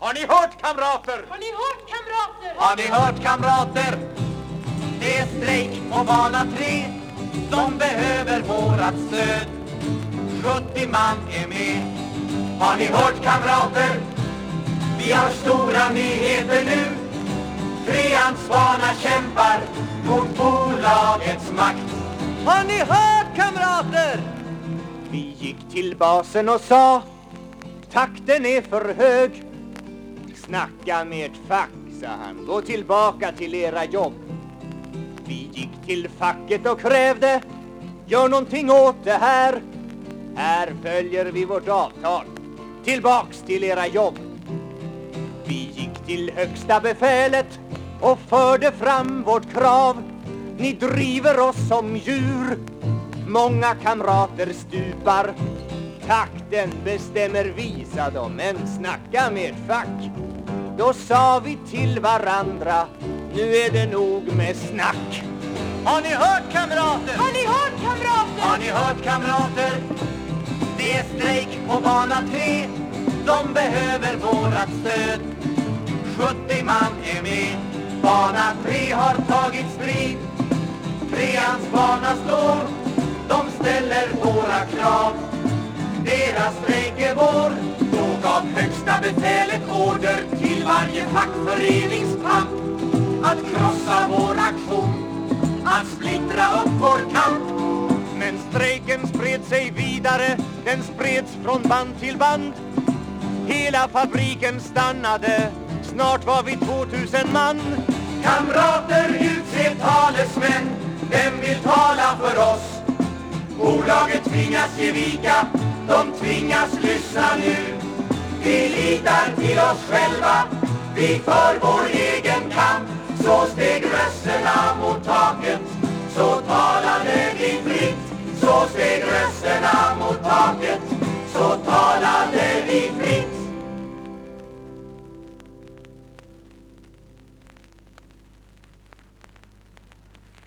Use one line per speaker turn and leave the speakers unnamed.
Har ni hört kamrater?
Har ni hört kamrater?
Har ni hört kamrater? Det är strejk på bana 3 De behöver vårat stöd 70 man är med Har ni hört kamrater? Vi har stora nyheter nu Treans bana kämpar mot bolagets makt Har ni hört kamrater? Vi gick till basen och sa Takten är för hög Snacka med ett fack, sa han. Gå tillbaka till era jobb. Vi gick till facket och krävde Gör någonting åt det här. Här följer vi vårt avtal. Tillbaks till era jobb. Vi gick till högsta befälet och förde fram vårt krav. Ni driver oss som djur. Många kamrater stupar. Takten bestämmer vi, sa de, men snacka med ett fack. Då sa vi till varandra, nu är det nog med snack. Har ni hört kamrater?
Har ni hört kamrater?
Har ni hört kamrater? Det är strejk på bana 3 De behöver vårat stöd 70 man är med Bana 3 har tagit strid Treans bana står De ställer våra krav Deras strejk är vår gav befälet order Till varje fackföreningskamp Att krossa vår aktion Att splittra upp vår kamp men strejken spred sig vidare, den spreds från band till band. Hela fabriken stannade, snart var vi 2000 man. Kamrater, utse talesmän, vem vill tala för oss? Bolaget tvingas ge vika, de tvingas lyssna nu. Vi litar till oss själva, vi för vår egen kamp. Så